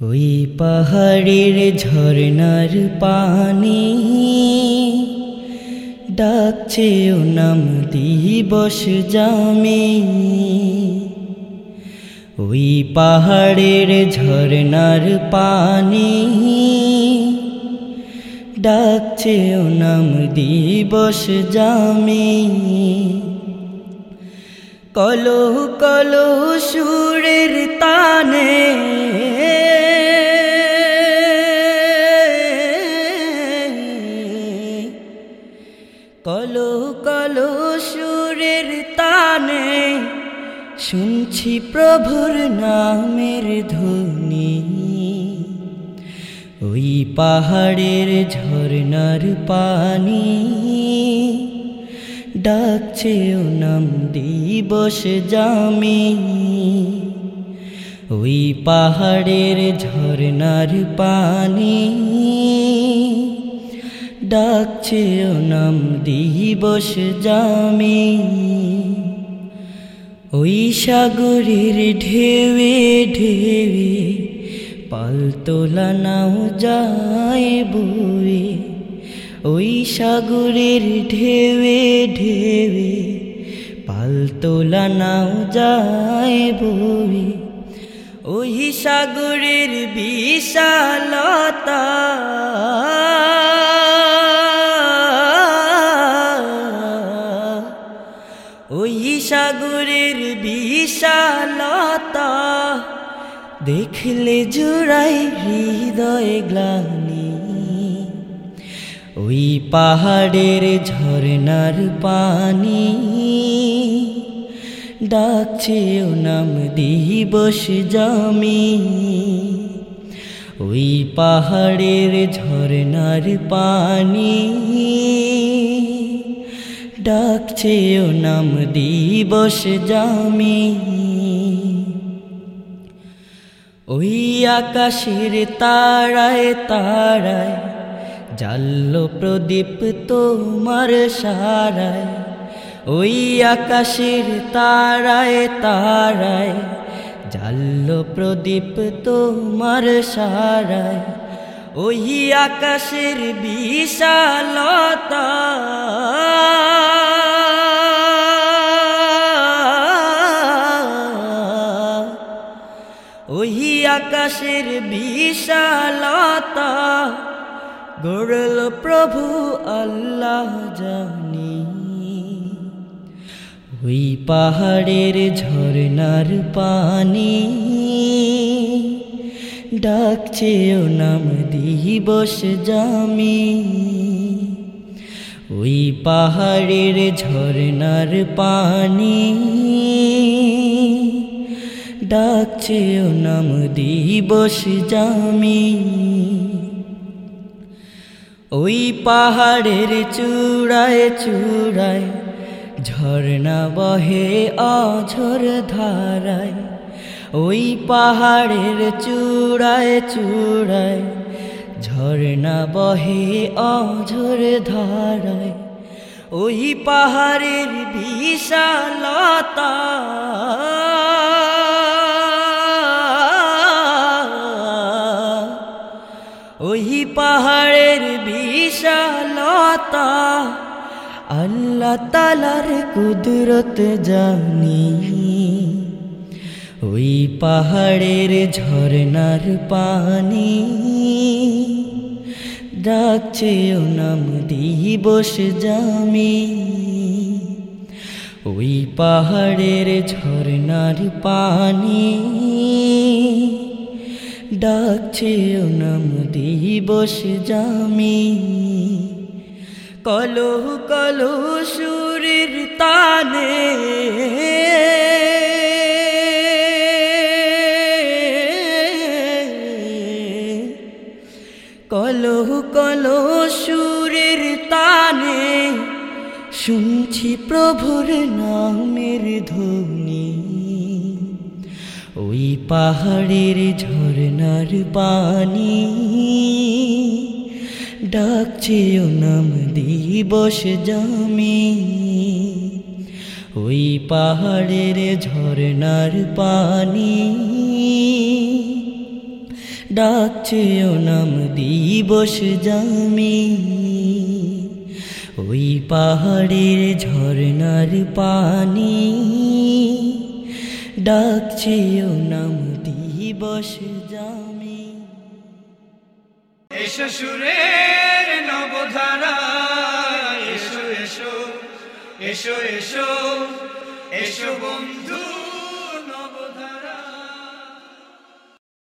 ওই পাহাড়ের ঝর্ণার পানি ডাকছে ও নাম দিবস জামে। ওই পাহাড়ের ঝর্ণার পানি ডাকছে ও নাম দিবস জামে। কলো কলো সুরের তানে শুনছি প্রভুর নামের ধ্বনি। ওই পাহাড়ের ঝর্ণার পানি। ডাকছে ও নাম দিবস জামি। ওই পাহাড়ের ঝর্ণার পানি। ডাকছে ও নাম দিবস জামি। ওই সাগরের ঢেউে ঢেউে পালতোলা নাও যায় বয়ে ওই সাগরের ঢেউে ঢেউে পালতোলা নাও যায় বয়ে ওই সাগরের বিশালতা দেখলে জোড়াই হৃদয় গ্লানি। ওই পাহাড়ের ঝর্ণার পানি। ডাকছে ও নাম দিবস জামি। ওই পাহাড়ের ঝর্ণার পানি। ডাকছে ও নাম দিবস জামি। ওই আকাশের তারায় তারায় জাল্ল প্রদীপ তোমার সারায়। ওই আকাশের তারায় তারায় জাল্ল প্রদীপ তোমার সারায়। ওই আকাশের বিশালতা আকাশের বিশালতা। গড়ল প্রভু আল্লাহ জানি। ওই পাহাড়ের ঝর্ণার পানি। ডাকছে ও নাম দিবস জামি। ওই পাহাড়ের ঝর্ণার পানি। ডাকছে ও নাম দিবস জামি। ওই পাহাড়ের চূড়ায় চূড়ায় ঝর্ণা বহে অঝর ধারায়। ওই পাহাড়ের চূড়ায় চূড়ায় ঝর্ণা বহে অঝর ধারায়। ওই পাহাড়ের বিশালতা ওই পাহাড়ের বিশালতা, আল্লাহ তালার কুদরত জানি। ওই পাহাড়ের ঝর্ণার পানি, ডাকছে ও নাম দিবস জামি। ওই পাহাড়ের ঝর্ণার পানি ডাকছে নাম দিবস জামি। কলো কলো সুরের তানে। কলো কলো সুরের তানে। শুনছি প্রভুর নামের ধ্বনি। ওই পাহাড়ের ঝর্ণার পানি ডাকছে ও নাম দিবস জামি। ওই পাহাড়ের ঝর্ণার পানি ডাকছে ও নাম দিবস জামি। ওই পাহাড়ের ঝর্ণার পানি ডাকছে ও নাম দিবস জামি। এসো সুরের নবধারা, এসো এসো এসো এসো এসো বন্ধু নবধারা।